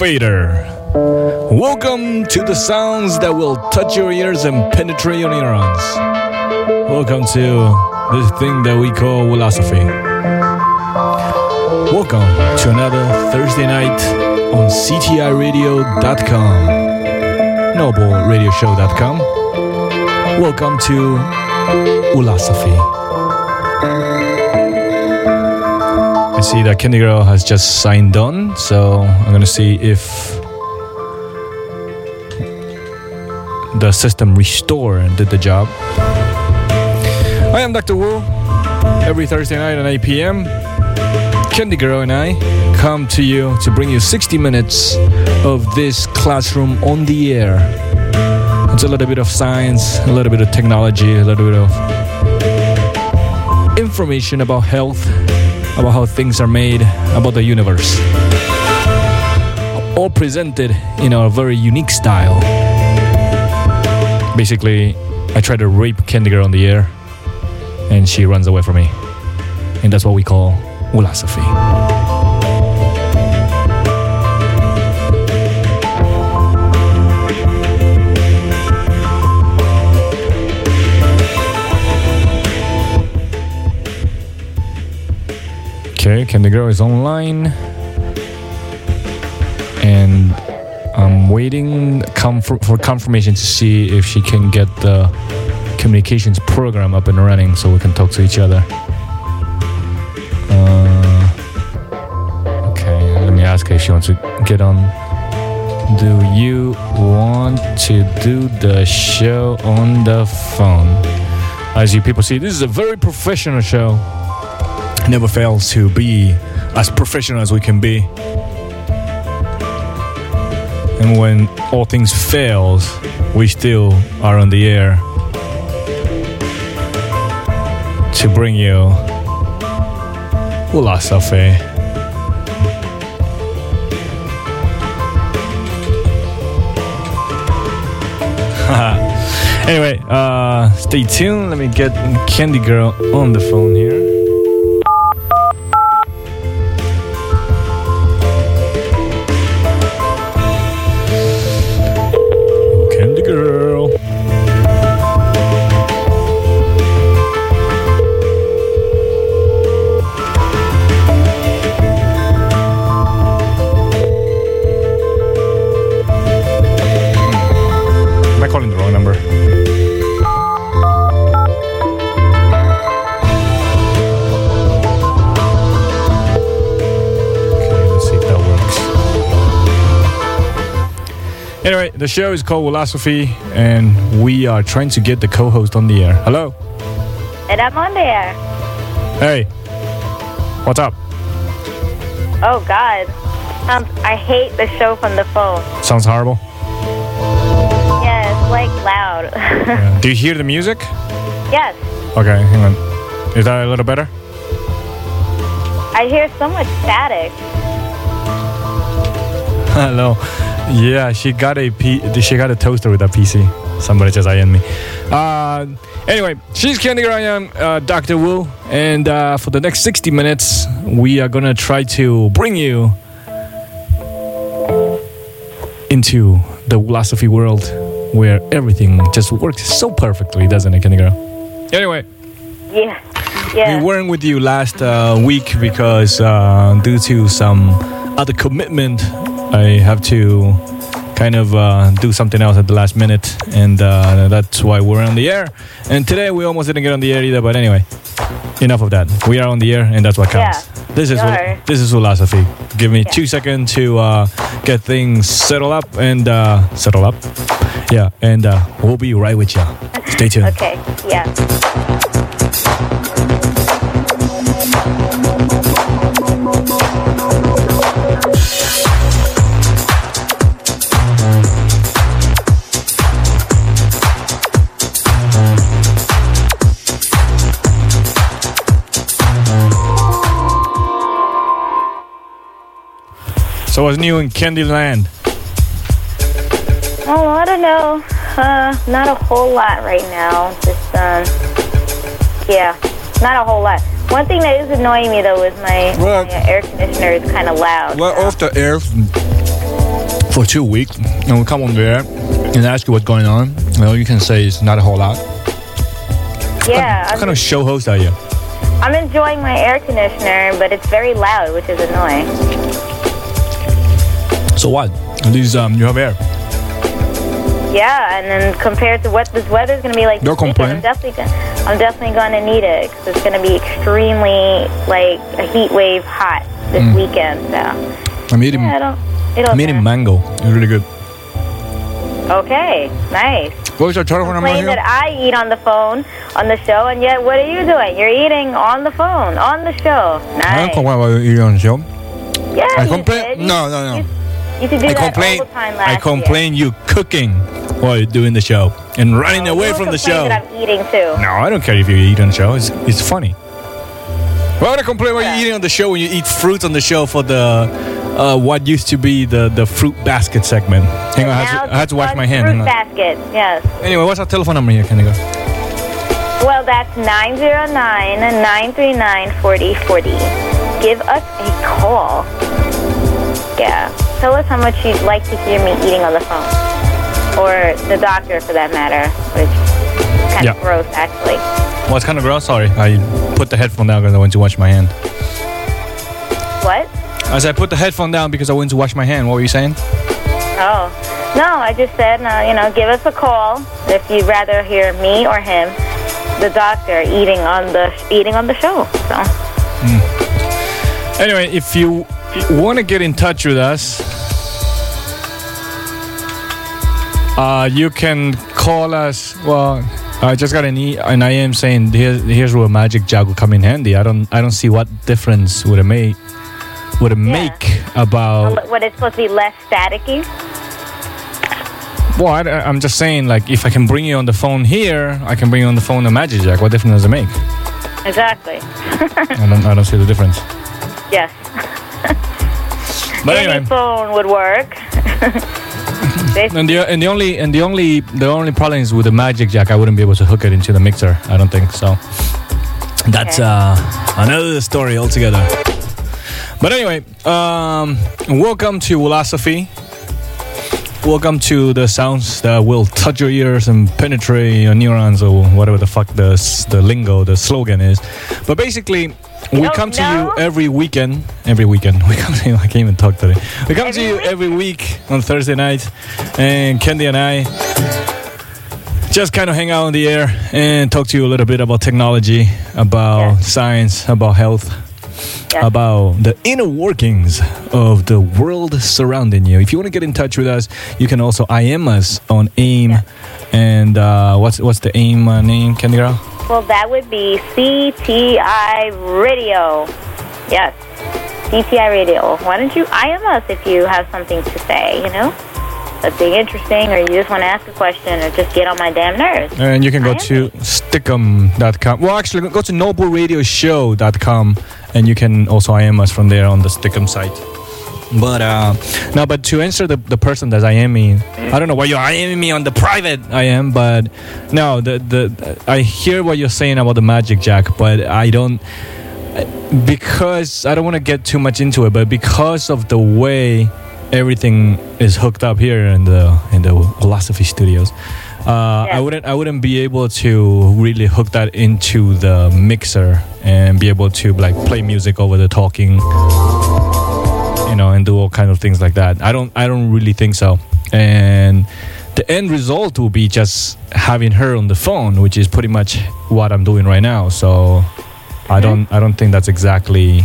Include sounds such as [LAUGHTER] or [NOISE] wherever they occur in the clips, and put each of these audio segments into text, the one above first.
Bader. Welcome to the sounds that will touch your ears and penetrate your neurons. Welcome to this thing that we call Wulosophy. Welcome to another Thursday night on CTIRadio.com, NobleRadioshow.com. Welcome to Wulosophy. I see that Candy Girl has just signed on, so I'm gonna see if the system restore did the job. I am Dr. Wu. Every Thursday night at 8 p.m., Candy Girl and I come to you to bring you 60 minutes of this classroom on the air. It's a little bit of science, a little bit of technology, a little bit of information about health, about how things are made, about the universe. All presented in a very unique style. Basically, I try to rape Girl on the air, and she runs away from me. And that's what we call Wulosophy. Okay, Candy Girl is online. And I'm waiting for confirmation to see if she can get the communications program up and running so we can talk to each other. Uh, okay, let me ask her if she wants to get on. Do you want to do the show on the phone? As you people see, this is a very professional show never fails to be as professional as we can be. And when all things fails, we still are on the air to bring you Wulosophy. [LAUGHS] anyway, uh, stay tuned. Let me get Candy Girl on the phone here. The show is called Wulosophy, and we are trying to get the co-host on the air. Hello. And I'm on there. Hey. What's up? Oh God. Um, I hate the show from the phone. Sounds horrible. Yeah, it's like loud. [LAUGHS] Yeah. Do you hear the music? yes, Okay, hang on. Is that a little better? I hear so much static. [LAUGHS] Hello. Yeah, she got a P- she got a toaster with a PC. Somebody just IN me. Uh, anyway, she's Candy am uh, Dr. Wu, and uh, for the next 60 minutes, we are gonna try to bring you into the Wulosophy world where everything just works so perfectly, doesn't it, Candy Girl? Anyway. Yeah, yeah. We weren't with you last uh, week because uh, due to some other commitment, I have to kind of uh, do something else at the last minute, and uh, that's why we're on the air. And today we almost didn't get on the air either, but anyway, enough of that. We are on the air, and that's what counts. Yeah, this is this is Wulosophy. Give me two seconds to uh, get things settled up and uh, settle up. Yeah, and uh, we'll be right with you. Stay tuned. Okay, yeah. So what's new in Candyland? Oh, I don't know. Uh, not a whole lot right now. Just um, yeah, not a whole lot. One thing that is annoying me though is my, Well- my air conditioner is kind of loud. Well, so- off the air. for two weeks, and we come on there and ask you what's going on, all you can say is not a whole lot. Yeah, What I'm, kind of show host are you? I'm enjoying my air conditioner, but it's very loud, which is annoying. So what? At least um, you have air. Yeah, and then compared to what this weather's going to be like, Don't this. I'm definitely, gonna, I'm definitely going to need it because it's going to be extremely like a heat wave hot this Mm. weekend. So I'm eating. yeah. I'm eating mango. It's really good. Okay, nice. What's your telephone number Complain here? that I eat on the phone on the show, and yet what are you doing? You're eating on the phone on the show. I Nice. don't complain about eating on the show. Yeah, I complain. No, no, no. You, you could do I that complain. all the time last I complain you cooking while you're doing the show and running year. away from the show. That I'm eating too. No, I don't care if you eat on the show. It's, it's funny. Why would I complain about you eating on the show when you eat fruit on the show for the uh, what used to be the, the fruit basket segment? Hang on, I had to, I had to wash my hand. Fruit basket. Yes. Anyway, what's our telephone number here, Candy? Well, that's 909-939-4040. Give us a call. Yeah. Tell us how much you'd like to hear me eating on the phone. Or the doctor, for that matter, which is kind Yeah. of gross, actually. Well, it's kind of gross. Sorry, I put the headphone down because I went to wash my hand. What? As I put the headphone down because I went to wash my hand. What were you saying? Oh. No, I just said, uh, you know, give us a call if you'd rather hear me or him, the doctor, eating on the eating on the show. So, Anyway, if you want to get in touch with us, uh, you can call us. Well, I just got an e- and I am saying here's here's where magic jack will come in handy. I don't I don't see what difference would it make would it make about. What- what it's supposed to be less staticky? Well, I, am just saying like if I can bring you on the phone here, I can bring you on the phone the magic jack. What difference does it make? Exactly. [LAUGHS] I don't I don't see the difference. Yes. [LAUGHS] But Any anyway. phone would work. [LAUGHS] And the and the only and the only the only problem is with the magic jack. I wouldn't be able to hook it into the mixer. I don't think so. That's Okay. uh, another story altogether. But anyway, um, welcome to Wulosophy. Welcome to the sounds that will touch your ears and penetrate your neurons or whatever the fuck the the lingo, the slogan is. But basically, we come to know? you every weekend. Every weekend, [LAUGHS] we come to you. I can't even talk today. We come to you week? every week on Thursday night, and Candy and I just kind of hang out in the air and talk to you a little bit about technology, about Yes. science, about health, Yes. about the inner workings of the world surrounding you. If you want to get in touch with us, you can also IM us on AIM. And uh, what's what's the AIM uh, name, Candy Girl? well, that would be CTI Radio. Yes. CTI Radio. Why don't you IM us if you have something to say, you know? Something interesting, or you just want to ask a question, or just get on my damn nerves. And you can go to stickam.com. Well, actually, go to nobleradioshow.com and you can also IM us from there on the Stickam site. But uh, no, but to answer the, the person that's IM me, I don't know why you're IMing me on the private I am, but no, the the I hear what you're saying about the Magic Jack, but I don't because I don't want to get too much into it, but because of the way everything is hooked up here in the in the Wulosophy studios, uh, I wouldn't I wouldn't be able to really hook that into the mixer and be able to like play music over the talking, you know, and do all kind of things like that. I don't I don't really think so, and. The end result will be just having her on the phone, which is pretty much what I'm doing right now. So I don't I don't think that's exactly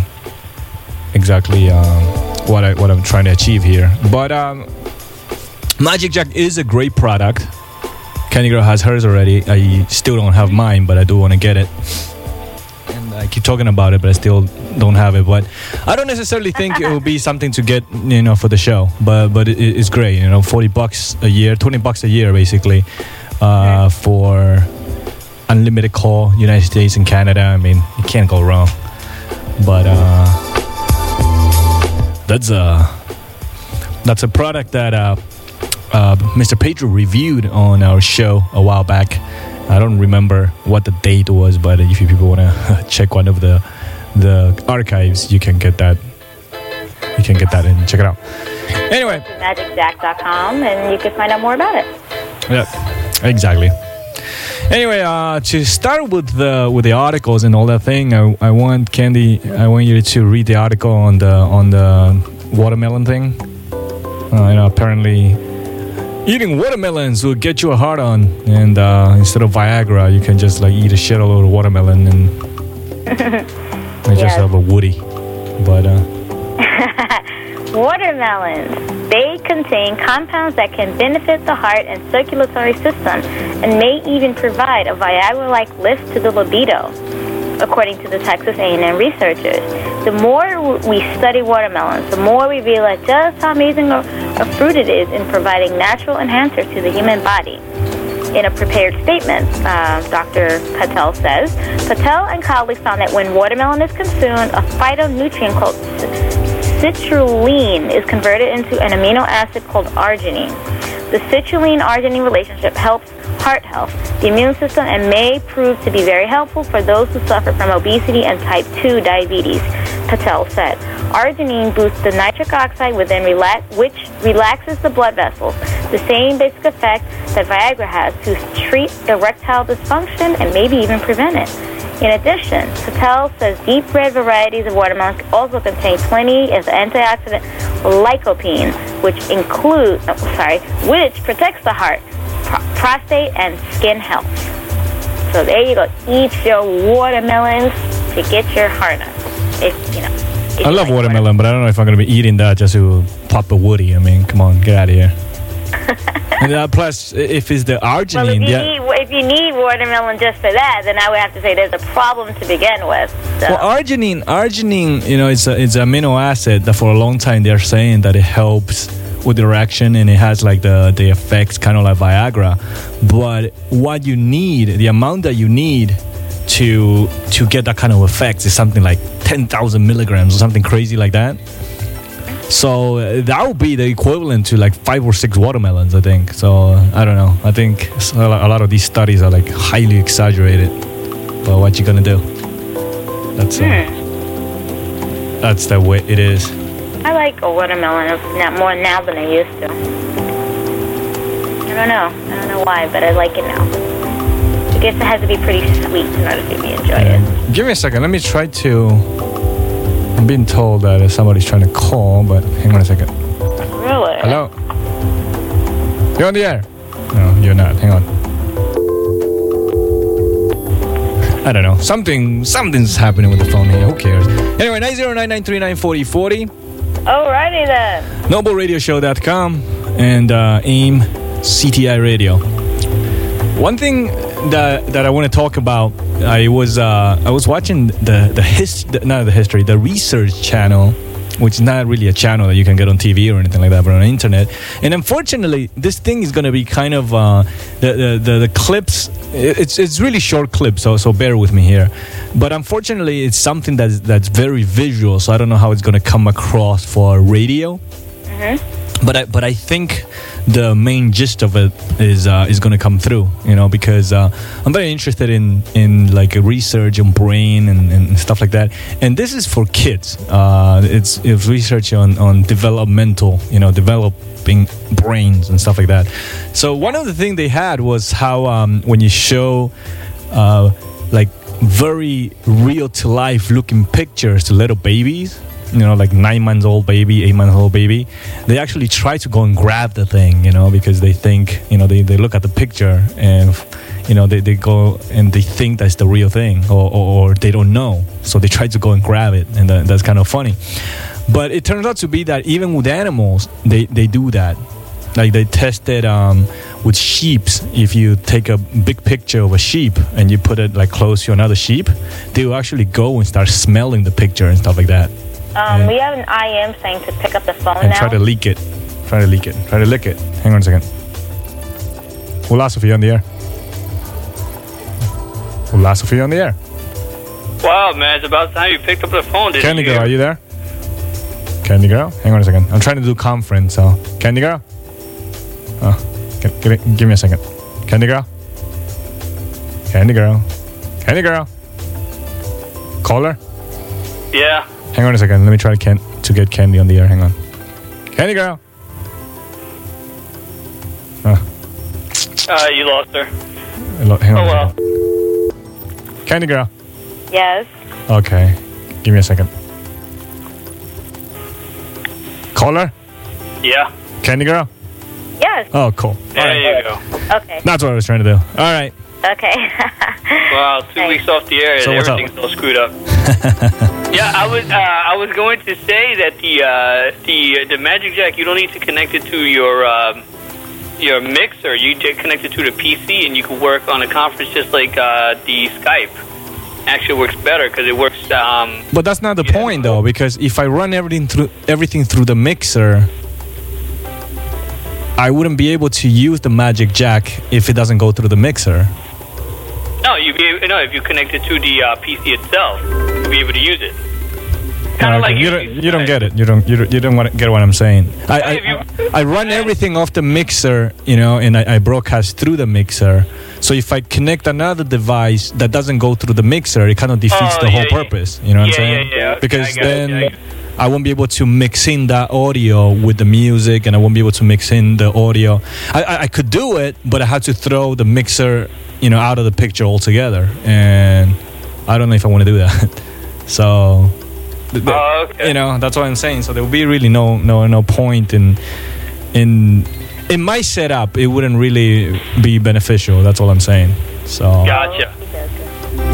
exactly um, what I what I'm trying to achieve here. But um, Magic Jack is a great product. Candy Girl has hers already. I still don't have mine, but I do want to get it. And I keep talking about it, but I still don't have it. But I don't necessarily think it will be [LAUGHS] something to get, you know, for the show. But but it, it's great, you know, forty bucks a year, twenty bucks a year, basically, uh, for unlimited call, United States and Canada. I mean, you can't go wrong. But uh, that's a that's a product that uh, uh, Mr. Pedro reviewed on our show a while back. I don't remember what the date was, but if you people want to [LAUGHS] check one of the the archives, you can get that. You can get that and check it out. Anyway, magicjack.com and you can find out more about it. yeah, exactly. Anyway, uh, to start with the with the articles and all that thing, I, I want Candy, I want you to read the article on the on the watermelon thing. Uh, you know, apparently, eating watermelons will get you a hard on, and uh, instead of Viagra, you can just like eat a shitload of watermelon and [LAUGHS] you just have a woody. But uh, [LAUGHS] Watermelons. They contain compounds that can benefit the heart and circulatory system and may even provide a Viagra-like lift to the libido, according to the Texas A&M researchers. The more we study watermelons, the more we realize just how amazing a, a fruit it is in providing natural enhancers to the human body. In a prepared statement, uh, Dr. Patel says, Patel and colleagues found that when watermelon is consumed, a phytonutrient called citrulline is converted into an amino acid called arginine. The citrulline-arginine relationship helps heart health, the immune system, and may prove to be very helpful for those who suffer from obesity and type 2 diabetes, Patel said. Arginine boosts the nitric oxide within relax, which relaxes the blood vessels, the same basic effect that Viagra has to treat erectile dysfunction and maybe even prevent it. In addition, Patel says deep red varieties of watermelon also contain plenty of antioxidant lycopene, which include, oh, sorry, which protects the heart, pro- prostate, and skin health. So there you go. Eat your watermelons to get your heart on. If you know. if I you love like watermelon, but I don't know if I'm gonna be eating that just to pop a woody. I mean, come on, get out of here. [LAUGHS] and uh, plus, if it's the Well, if arginine, you, yeah. need, if you need watermelon just for that, then I would have to say there's a problem to begin with. So. Well, arginine, arginine, you know, it's a, it's an amino acid that for a long time they're saying that it helps with erection and it has like the the effects kind of like Viagra. But what you need, the amount that you need to to get that kind of effects is something like ten thousand milligrams or something crazy like that. So uh, that would be the equivalent to like five or six watermelons, I think. So I don't know. I think a lo- a lot of these studies are like highly exaggerated. But what you gonna do? That's uh, that's the way it is. I like a watermelon not more now than I used to. I don't know. I don't know why, but I like it now. I guess it has to be pretty sweet in order to me enjoy it. Give me a second. Let me try to. I'm being told that somebody's trying to call, but hang on a second. Really? Hello. You're on the air. No, you're not. Hang on. I don't know. Something, something's happening with the phone here. Who cares? Anyway, 909-939-4040, Alrighty then. NobleRadioShow.com, and uh, AIM CTI Radio. One thing that that I want to talk about, I was uh, I was watching the the his the, not the history the research channel, which is not really a channel that you can get on TV or anything like that, but on the internet. And unfortunately, this thing is going to be kind of uh, the, the the the clips. It's it's really short clips, so so bear with me here. But unfortunately, it's something that's that's very visual, so I don't know how it's going to come across for radio but I but I think the main gist of it is uh, is going to come through, you know, because uh, I'm very interested in in like research on brain and, and stuff like that. And this is for kids. Uh, it's it's research on on developmental, you know, developing brains and stuff like that. So one of the things they had was how um, when you show uh, like very real to life looking pictures to little babies you know like nine months old baby eight months old baby they actually try to go and grab the thing you know because they think you know they, they look at the picture and you know they, they go and they think that's the real thing or, or, or they don't know. So they try to go and grab it and that, that's kind of funny. But it turns out to be that even with animals they, they do that. Like they tested um, with sheeps. If you take a big picture of a sheep and you put it like close to another sheep they will actually go and start smelling the picture and stuff like that Um, Yeah. We have an IM saying to pick up the phone and now. try to leak it. Try to leak it. Try to lick it. Hang on a second. Wulosophy on the air. Wulosophy on the air. Wow, man, it's about time you picked up the phone. Didn't Candy you? girl are you there? Candy girl? Hang on a second. I'm trying to do conference so. Candy girl? Oh give, give, me- give me a second. Candy girl? Candy girl? Candy girl? Caller? Yeah. Hang on a second. Let me try to can- to get Candy on the air. Hang on. Candy girl. Uh, Uh, you lost her. hello- hang Oh on. well. Candy girl. Yes. Okay. Give me a second. Caller? Yeah. Candy girl? Yes. Oh, cool. There you go. Okay. That's what I was trying to do. All right. Okay. [LAUGHS] Wow, two Thanks. weeks off the air, So and what's up? everything's all screwed up. [LAUGHS] yeah, I was uh, I was going to say that the uh, the the Magic Jack you don't need to connect it to your um, your mixer. You just connect it to the PC, and you can work on a conference just like uh, the Skype. Actually, works better because it works. Um, But that's not the Yeah. point, though, because if I run everything through everything through the mixer, I wouldn't be able to use the Magic Jack if it doesn't go through the mixer. No, you be no if you connect it to the uh, PC itself, you'll be able to use it. Kind Okay, of like you don't you don't get it. You don't you don't, you don't want get what I'm saying. I I, I run everything off the mixer, you know, and I, I broadcast through the mixer. So if I connect another device that doesn't go through the mixer, it kind of defeats Oh, the whole yeah, yeah. purpose. You know what Yeah, I'm saying? yeah, yeah. Because then yeah, it. I won't be able to mix in that audio with the music, and I won't be able to mix in the audio. I, I, I could do it, but I had to throw the mixer, you know, out of the picture altogether, and I don't know if I want to do that. [LAUGHS] so, Oh, okay. you know, that's what I'm saying. So there will be really no no no point in in in my setup. It wouldn't really be beneficial. That's all I'm saying. So Gotcha.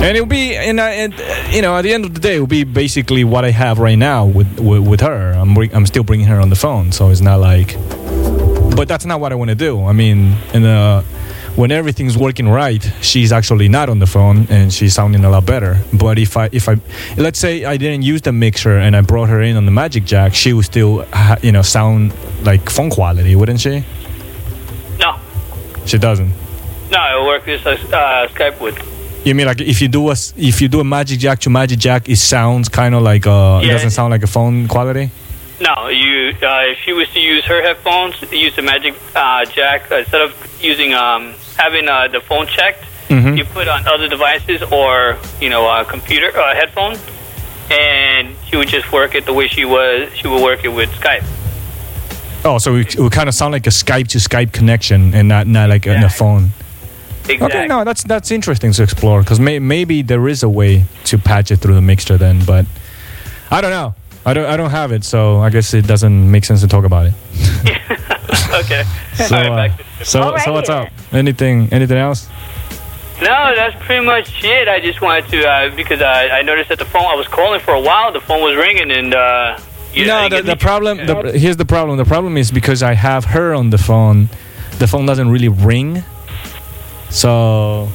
And it'll be and, I, and uh, you know at the end of the day it'll be basically what I have right now with with, with her. I'm I'm still bringing her on the phone, so it's not like. But that's not what I want to do. I mean, in uh, when everything's working right, she's actually not on the phone and she's sounding a lot better. But if I if I let's say I didn't use the mixer and I brought her in on the Magic Jack, she would still ha- you know sound like phone quality, wouldn't she? No, She doesn't. no, it'll work with uh, Skype with. You mean like if you do a if you do a Magic Jack to Magic Jack, it sounds kind of like uh, it doesn't sound like a phone quality. No, you. Uh, if she was to use her headphones, use the Magic uh, Jack uh, instead of using um, having uh, the phone checked, Mhm. you put on other devices or you know a computer uh, headphone, and she would just work it the way she was. She would work it with Skype. Oh, so it, would kind of sound like a Skype to Skype connection and not not like in a Yeah. phone. Exactly. Okay, no, that's that's interesting to explore because may, maybe there is a way to patch it through the mixture then, but I don't know. I don't I don't have it, so I guess it doesn't make sense to talk about it. [LAUGHS] okay. [LAUGHS] So uh, so Alrighty so what's up? Anything anything else? No, that's pretty much it. I just wanted to uh, because I, I noticed that the phone I was calling for a while. The phone was ringing, and uh, you no, I the the- problem. The, here's the problem. The problem is because I have her on the phone. The phone doesn't really ring. So,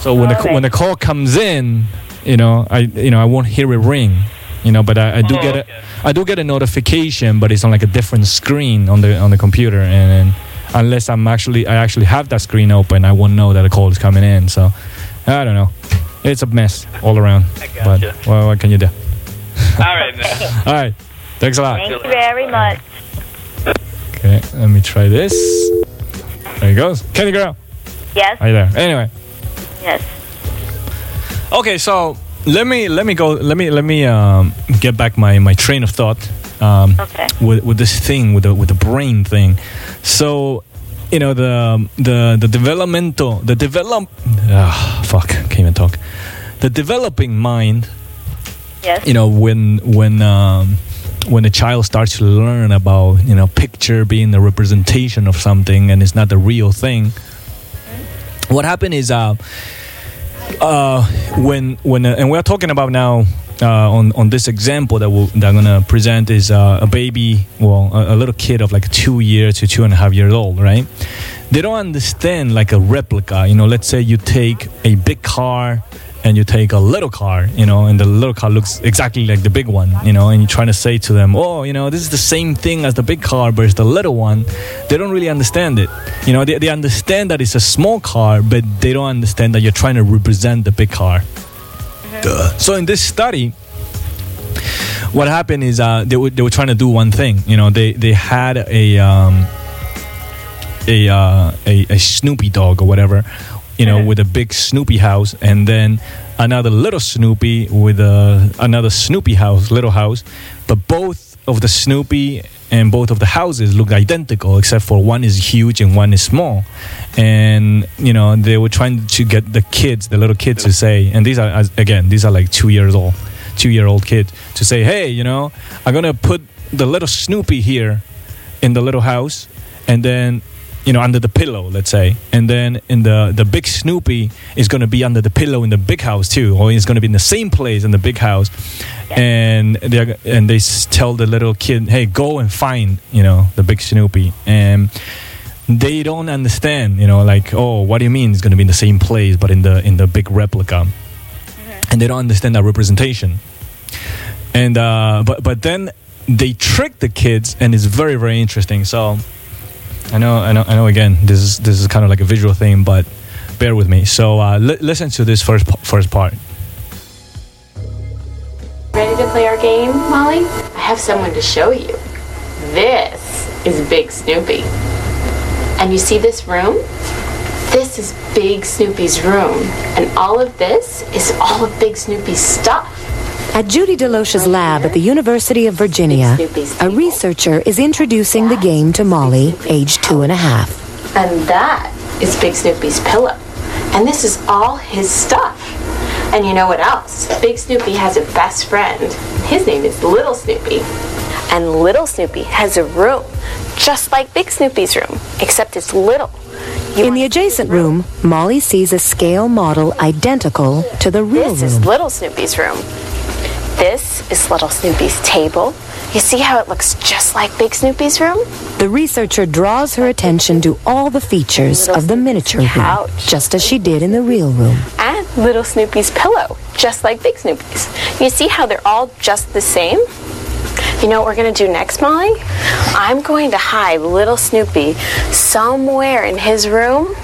so when the Okay. when the call comes in, you know, I you know I won't hear it ring. You know, but I, I do Oh, get okay. a I do get a notification, but it's on like a different screen on the on the computer, and, unless I'm actually I actually have that screen open, I won't know that a call is coming in. So, I don't know. It's a mess all around. I But gotcha. well, what can you do? All right, man. [LAUGHS] All right. Thanks a lot. Thank you very much. Okay, let me try this. There he goes. Candy girl. Yes. Are you there? Anyway. Yes. Okay, so let me let me go let me let me um, get back my, my train of thought um, Okay. with with this thing with the with the brain thing. So you know the the the developmental the develop ah fuck can't even talk. The developing mind Yes. you know when when um, when a child starts to learn about you know picture being the representation of something and it's not the real thing what happened is uh, uh, when when uh, and we're talking about now uh, on on this example that, we'll, that I'm gonna present is uh, a baby, well, a, a little kid of like two years to two and a half years old, right? They don't understand like a replica. You know, let's say you take a big car and you take a little car, you know, and the little car looks exactly like the big one, you know, and you're trying to say to them, oh, you know, this is the same thing as the big car, but it's the little one. They don't really understand it. You know, they, they understand that it's a small car, but they don't understand that you're trying to represent the big car. Duh. So in this study, what happened is uh, they, were, they were trying to do one thing. You know, they, they had a, um, a, uh, a, a Snoopy dog or whatever, you know, with a big Snoopy house, and then another little Snoopy with a, another Snoopy house, little house, but both of the Snoopy and both of the houses look identical except for one is huge and one is small. And you know they were trying to get the kids the little kids to say and these are again these are like two years old two year old kid to say hey you know i'm gonna put the little snoopy here in the little house and then you know under the pillow let's say. And then in the the big snoopy is going to be under the pillow in the big house too or it's going to be in the same place in the big house. And they and they tell the little kid hey go and find you know the big snoopy. And they don't understand you know like oh what do you mean it's going to be in the same place but in the in the big replica? And they don't understand that representation. And uh but but then they trick the kids and it's very very interesting. So I know, I know, I know. Again, this is this is kind of like a visual thing, but bear with me. So uh, li- listen to this first p- first part. Ready to play our game, Molly? I have someone to show you. This is Big Snoopy. And you see this room? This is Big Snoopy's room. And all of this is all of Big Snoopy's stuff. At Judy DeLoache's lab at the University of Virginia, a researcher is introducing the game to Molly, age two and a half. And that is Big Snoopy's pillow. And this is all his stuff. And you know what else? Big Snoopy has a best friend. His name is Little Snoopy. And Little Snoopy has a room just like Big Snoopy's room, except it's little. You In the want to see his adjacent room, Molly sees a scale model identical to the real This is. Little Snoopy's room. This is Little Snoopy's table. You see how it looks just like Big Snoopy's room? The researcher draws her attention to all the features of the miniature room, just as she did in the real room. And Little Snoopy's pillow, just like Big Snoopy's. You see how they're all just the same? You know what we're gonna do next, Molly? I'm going to hide Little Snoopy somewhere in his room.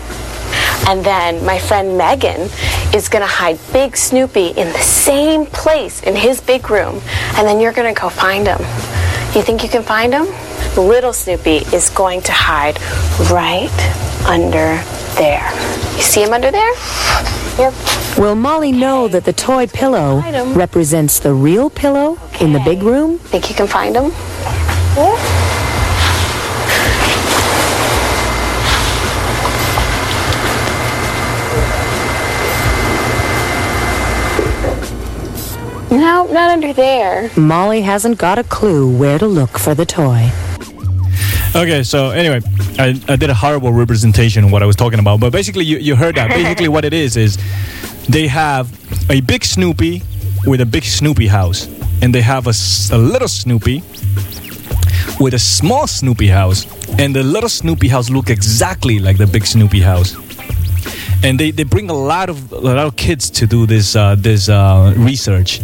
And then my friend Megan is gonna hide Big Snoopy in the same place in his big room. And then you're gonna go find him. You think you can find him? Little Snoopy is going to hide right under there. You see him under there? Yep. Will Molly know that the toy pillow represents the real pillow in the big room? Think you can find him? No, not under there. Molly hasn't got a clue where to look for the toy. Okay, so anyway, I, I did a horrible representation of what I was talking about, but basically you, you heard that. Basically, what it is is they have a big Snoopy with a big Snoopy house, and they have a little Snoopy with a small Snoopy house, and the little Snoopy house look exactly like the big Snoopy house. And they, they bring a lot of a lot of kids to do this uh, this uh, research,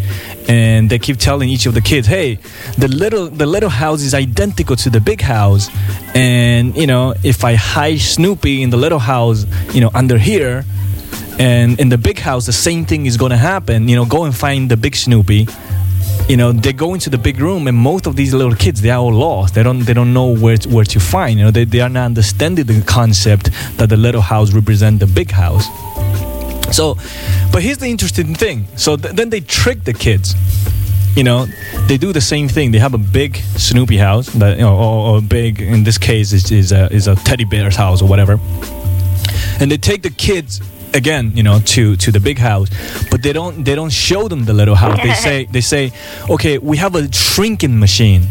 and they keep telling each of the kids, "Hey, the little the little house is identical to the big house, and you know if I hide Snoopy in the little house, you know under here, and in the big house the same thing is going to happen. You know, go and find the big Snoopy." You know they go into the big room and most of these little kids they are all lost. They don't they don't know where to, where to find you know they, they are not understanding the concept that the little house represent the big house. So but here's the interesting thing. So th- then they trick the kids. You know they do the same thing. They have a big snoopy house that you know or, or big in this case is, is a is a teddy bear's house or whatever. And they take the kids again you know to to the big house but they don't they don't show them the little house. They [LAUGHS] say they say okay we have a shrinking machine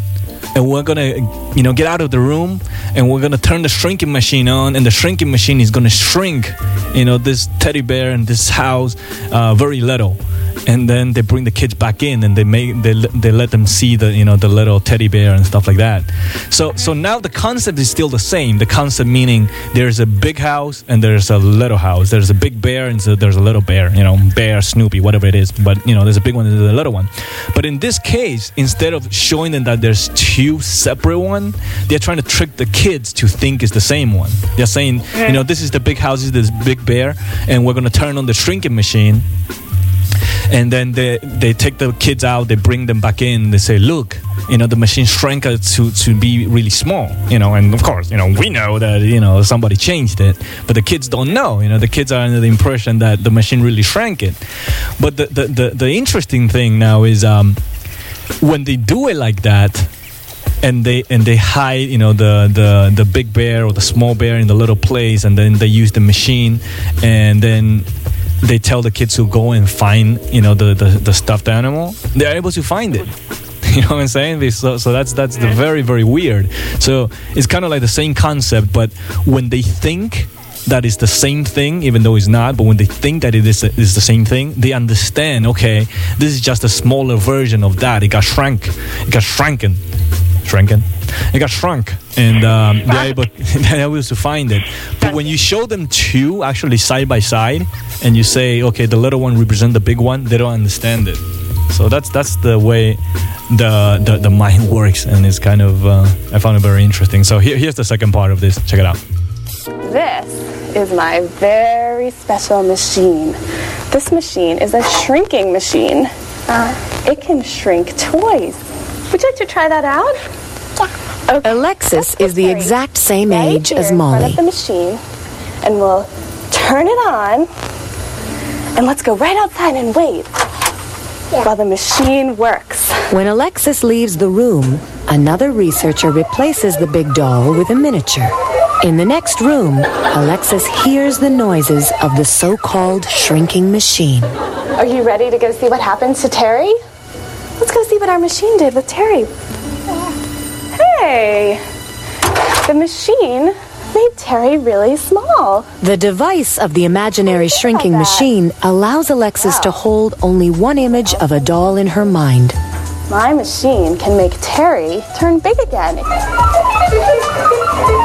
and we're gonna you know get out of the room and we're gonna turn the shrinking machine on and the shrinking machine is gonna shrink you know this teddy bear and this house uh, very little. And then they bring the kids back in and they make they, they let them see the you know the little teddy bear and stuff like that. So so now the concept is still the same. The concept meaning there's a big house and there's a little house. There's a big bear and so there's a little bear you know bear snoopy whatever it is. But you know there's a big one and there's a little one. But in this case instead of showing them that there's two separate one they're trying to trick the kids to think it's the same one. They're saying you know this is the big house this is this big bear and we're going to turn on the shrinking machine. And then they they take the kids out, they bring them back in, they say, look, you know, the machine shrank it to to be really small, you know, and of course, you know, we know that you know somebody changed it, but the kids don't know, you know, the kids are under the impression that the machine really shrank it. But the the the, the interesting thing now is um, when they do it like that and they and they hide you know the the the big bear or the small bear in the little place and then they use the machine and then they tell the kids to go and find you know the the, the stuffed animal they're able to find it [LAUGHS] you know what i'm saying so, so that's that's the very very weird so it's kind of like the same concept but when they think that is the same thing, even though it's not. But when they think that it is, is the same thing, they understand. Okay, this is just a smaller version of that. It got shrunk. It got shrunken. Shrunken. It got shrunk, and um, they're able [LAUGHS] they're able to find it. But when you show them two actually side by side, and you say, okay, the little one represents the big one, they don't understand it. So that's that's the way the the, the mind [LAUGHS] works, and it's kind of uh, I found it very interesting. So here, here's the second part of this. Check it out. This is my very special machine. This machine is a shrinking machine. it can shrink toys. Would you like to try that out? Yeah. Okay. Alexis is the exact same Right age here as in front Molly. of the machine, and we'll turn it on. And let's go right outside and wait while the machine works. When Alexis leaves the room, another researcher replaces the big doll with a miniature. In the next room, Alexis hears the noises of the so-called shrinking machine. Are you ready to go see what happens to Terry? Let's go see what our machine did with Terry. Hey! The machine made Terry really small. The device of the imaginary shrinking machine allows Alexis to hold only one image of a doll in her mind. My machine can make Terry turn big again.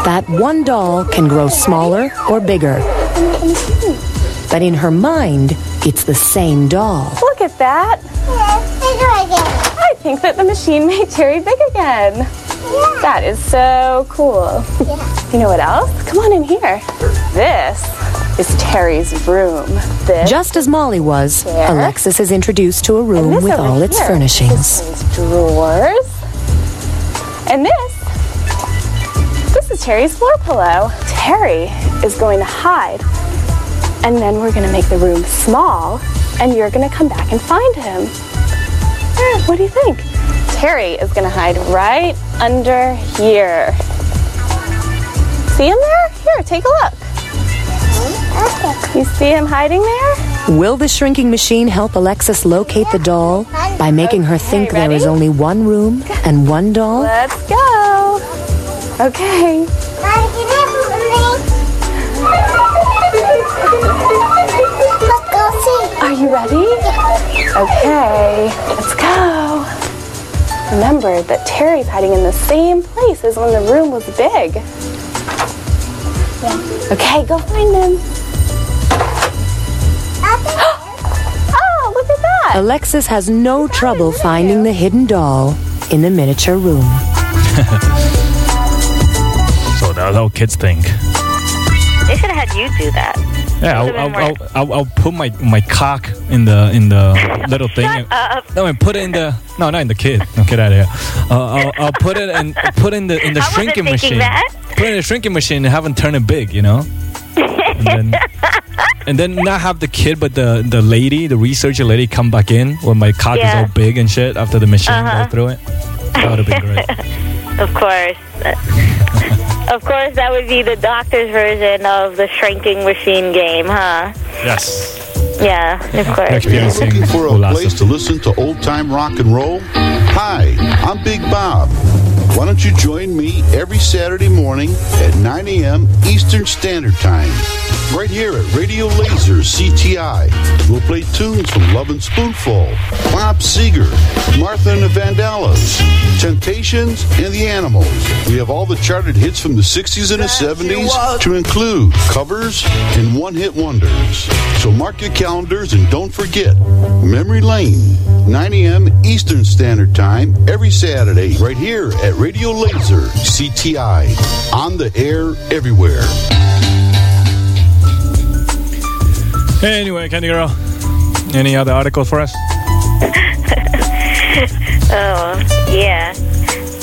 That one doll can grow smaller or bigger. But in her mind, it's the same doll. Look at that. I think that the machine made Terry big again. That is so cool. You know what else? Come on in here. This is Terry's room. This Just as Molly was, There. Alexis is introduced to a room with all its here. furnishings. This is drawers. And this, this is Terry's floor pillow. Terry is going to hide. And then we're going to make the room small, and you're going to come back and find him. Eh, What do you think? Terry is going to hide right under here. See him there? Here, take a look. You see him hiding there? Will the shrinking machine help Alexis locate the doll by making her think there is only one room and one doll? Let's go. Okay. Are you ready? Okay, let's go. Remember that Terry's hiding in the same place as when the room was big. Okay, go find him. Oh, look at that. Alexis has no trouble finding the hidden doll in the miniature room. [LAUGHS] So that's how kids think. They should have had you do that. Yeah, I'll, I'll, I'll, I'll, I'll put my, my cock in the in the [LAUGHS] little thing. Shut up. No, and put it in the no, not in the kid. No, get out of here. Uh, I'll, I'll put it and put in the in the I shrinking machine. that. Put it in the shrinking machine and have them turn it big. You know. And then, [LAUGHS] and then not have the kid, but the the lady, the researcher lady, come back in when my cock is all big and shit after the machine Uh-huh. goes through it. That would have been great. [LAUGHS] Of course. Of course, that would be the doctor's version of the shrinking machine game, huh? yes. Yeah, of course. Experiencing Looking for a place to listen to old time rock and roll? Hi, I'm Big Bob. Why don't you join me every Saturday morning at 9 a.m. Eastern Standard Time? Right here at Radio Laser CTI. We'll play tunes from Lovin' Spoonful, Bob Seger, Martha and the Vandellas, Temptations, and the Animals. We have all the charted hits from the 60s and the 70s to include covers and one hit wonders. So mark your calendars and don't forget Memory Lane, 9 a.m. Eastern Standard Time every Saturday, right here at Radio Laser CTI. On the air everywhere. Anyway, Candy Girl, Any other articles for us? [LAUGHS] Oh, yeah.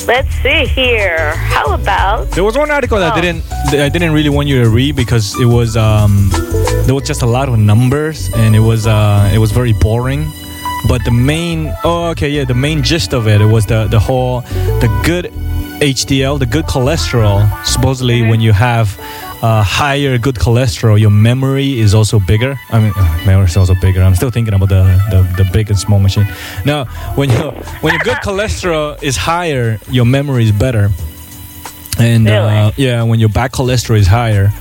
Let's see here. How about There was one article that Oh. didn't that I didn't really want you to read because it was um, there was just a lot of numbers and it was uh, it was very boring. But the main oh okay yeah the main gist of it, it was the the whole the good HDL the good cholesterol supposedly when you have uh, higher good cholesterol your memory is also bigger. I mean uh, memory is also bigger. I'm still thinking about the, the, the big and small machine. Now when you when your good cholesterol is higher your memory is better. And uh, Really? yeah, when your bad cholesterol is higher,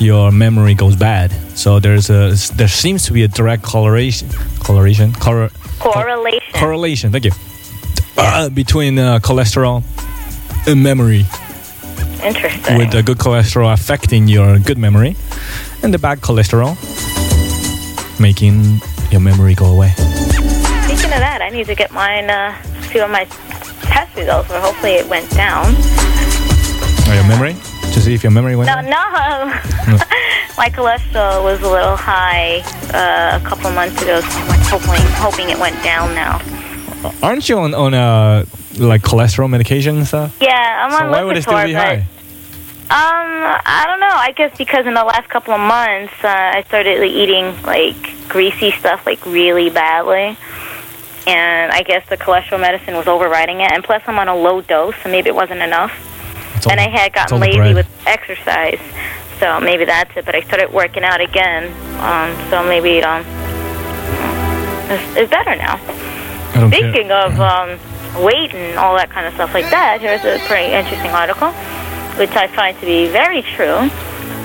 your memory goes bad. So there's a there seems to be a direct correlation correlation cor- correlation? correlation. Thank you. Uh, between uh, cholesterol and memory, Interesting. with the good cholesterol affecting your good memory, and the bad cholesterol making your memory go away. Speaking of that, I need to get mine, uh, see what my test results were. Hopefully it went down. Oh, your memory see if your memory went. No, no. [LAUGHS] my cholesterol was a little high uh, a couple months ago, so I'm hoping, hoping it went down now. Aren't you on on uh, like cholesterol medication and stuff? Yeah, I'm So on why would it still be but high? um, I don't know. I guess because in the last couple of months, uh, I started like, eating like greasy stuff like really badly, and I guess the cholesterol medicine was overriding it. And plus, I'm on a low dose, so maybe it wasn't enough. All and I had gotten lazy bread. with exercise, so maybe that's it. But I started working out again, um, so maybe um, it's, it's better now. Don't care. Speaking of um, weight and all that kind of stuff like that, here's a pretty interesting article, which I find to be very true.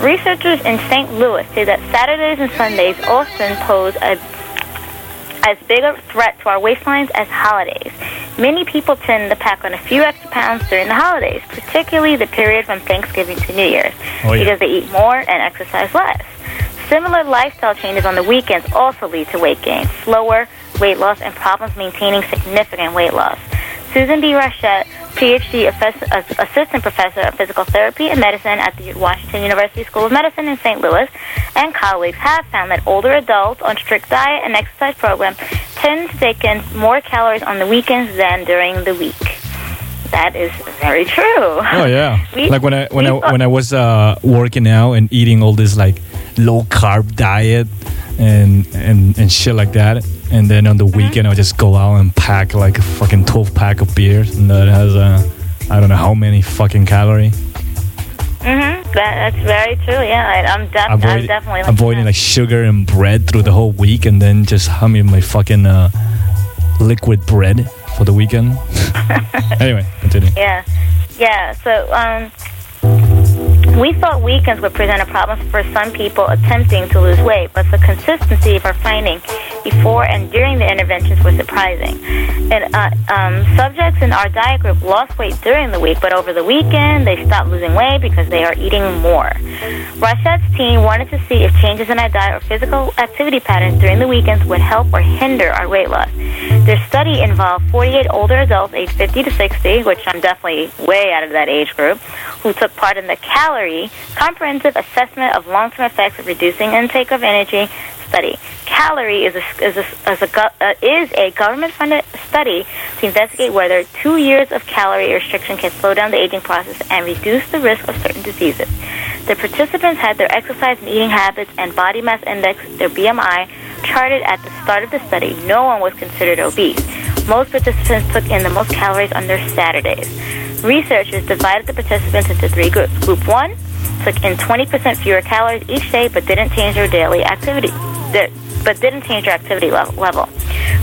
Researchers in St. Louis say that Saturdays and Sundays often pose a as big a threat to our waistlines as holidays. Many people tend to pack on a few extra pounds during the holidays, particularly the period from Thanksgiving to New Year's, Oh, yeah. because they eat more and exercise less. Similar lifestyle changes on the weekends also lead to weight gain, slower weight loss, and problems maintaining significant weight loss. Susan B. Racette, PhD assistant professor of physical therapy and medicine at the Washington University School of Medicine in St. Louis, and colleagues have found that older adults on strict diet and exercise programs tend to take in more calories on the weekends than during the week. That is very true. Oh yeah. [LAUGHS] We- like when I when I when I was uh, working out and eating all this like low carb diet and and and shit like that. And then on the Mm-hmm. weekend, I would just go out and pack like a fucking twelve pack of beers, and that has uh, I don't know how many fucking calorie. hmm That, that's very true. Yeah, I, I'm, def- I'm definitely like avoiding that. like sugar and bread through the whole week, and then just humming my fucking uh, liquid bread for the weekend. [LAUGHS] anyway, continue. Yeah, yeah. So um, we thought weekends would present a problem for some people attempting to lose weight, but the consistency of our finding before and during the interventions was surprising. And uh, um, subjects in our diet group lost weight during the week, but over the weekend they stopped losing weight because they are eating more. Racette's team wanted to see if changes in our diet or physical activity patterns during the weekends would help or hinder our weight loss. Their study involved 48 older adults aged 50 to 60, which I'm definitely way out of that age group, who took part in the CALERIE comprehensive assessment of long-term effects of reducing intake of energy study. CALERIE is a, is a, is a, uh, is a government-funded study to investigate whether two years of calorie restriction can slow down the aging process and reduce the risk of certain diseases. The participants had their exercise and eating habits and body mass index, their BMI, charted at the start of the study. No one was considered obese. Most participants took in the most calories on their Saturdays. Researchers divided the participants into three groups. Group 1 took in 20% fewer calories each day but didn't change their daily activity. Their, but didn't change their activity level.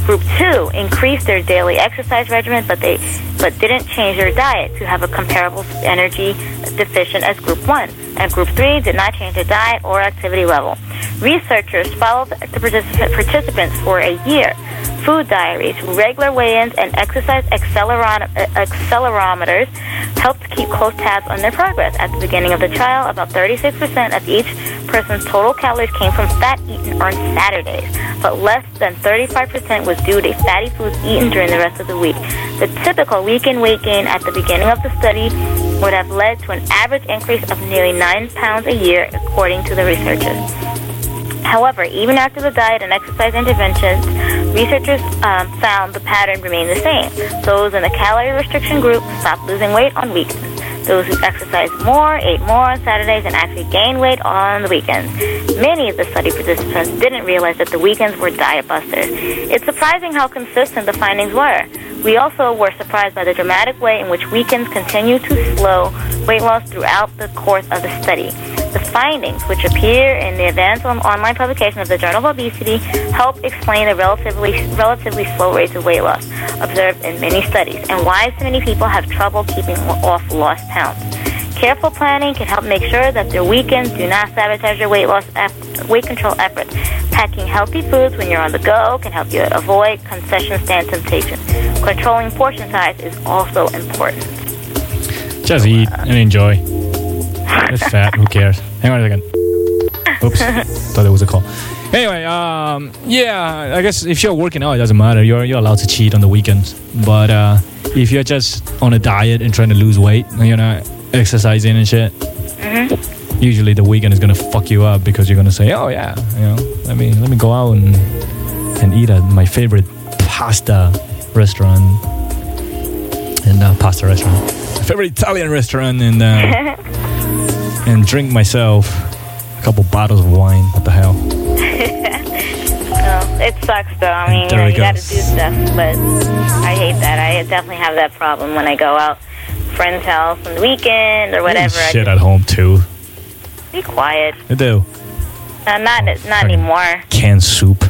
Group 2 increased their daily exercise regimen but they but didn't change their diet to have a comparable energy deficient as group 1. And group 3 did not change their diet or activity level. Researchers followed the particip- participants for a year. Food diaries, regular weigh-ins, and exercise accelerometers helped keep close tabs on their progress. At the beginning of the trial, about 36% of each person's total calories came from fat eaten on Saturdays, but less than 35% was due to fatty foods eaten during the rest of the week. The typical weekend weight gain at the beginning of the study would have led to an average increase of nearly 9 pounds a year, according to the researchers. However, even after the diet and exercise interventions, researchers um, found the pattern remained the same. Those in the calorie restriction group stopped losing weight on weekends. Those who exercised more ate more on Saturdays and actually gained weight on the weekends. Many of the study participants didn't realize that the weekends were diet busters. It's surprising how consistent the findings were. We also were surprised by the dramatic way in which weekends continue to slow weight loss throughout the course of the study. The findings, which appear in the advanced online publication of the Journal of Obesity, help explain the relatively relatively slow rates of weight loss observed in many studies and why so many people have trouble keeping off lost pounds. Careful planning can help make sure that their weekends do not sabotage your weight loss weight control efforts. Packing healthy foods when you're on the go can help you avoid concession stand temptation. Controlling portion size is also important. Just eat and enjoy. It's fat. Who cares? Hang on a second. Oops. Thought it was a call. Anyway, um, yeah, I guess if you're working out, it doesn't matter. You're you're allowed to cheat on the weekends. But uh, if you're just on a diet and trying to lose weight, and you're not exercising and shit, usually the weekend is gonna fuck you up because you're gonna say, "Oh yeah, you know, let me let me go out and and eat at my favorite pasta restaurant and uh, pasta restaurant, favorite Italian restaurant, and uh, [LAUGHS] and drink myself a couple bottles of wine. What the hell? [LAUGHS] Well, it sucks though. I mean, you, know, you gotta do stuff, but I hate that. I definitely have that problem when I go out, friend's house on the weekend or whatever. I Shit at home too. be quiet. I do. Uh, not not anymore. Canned soup.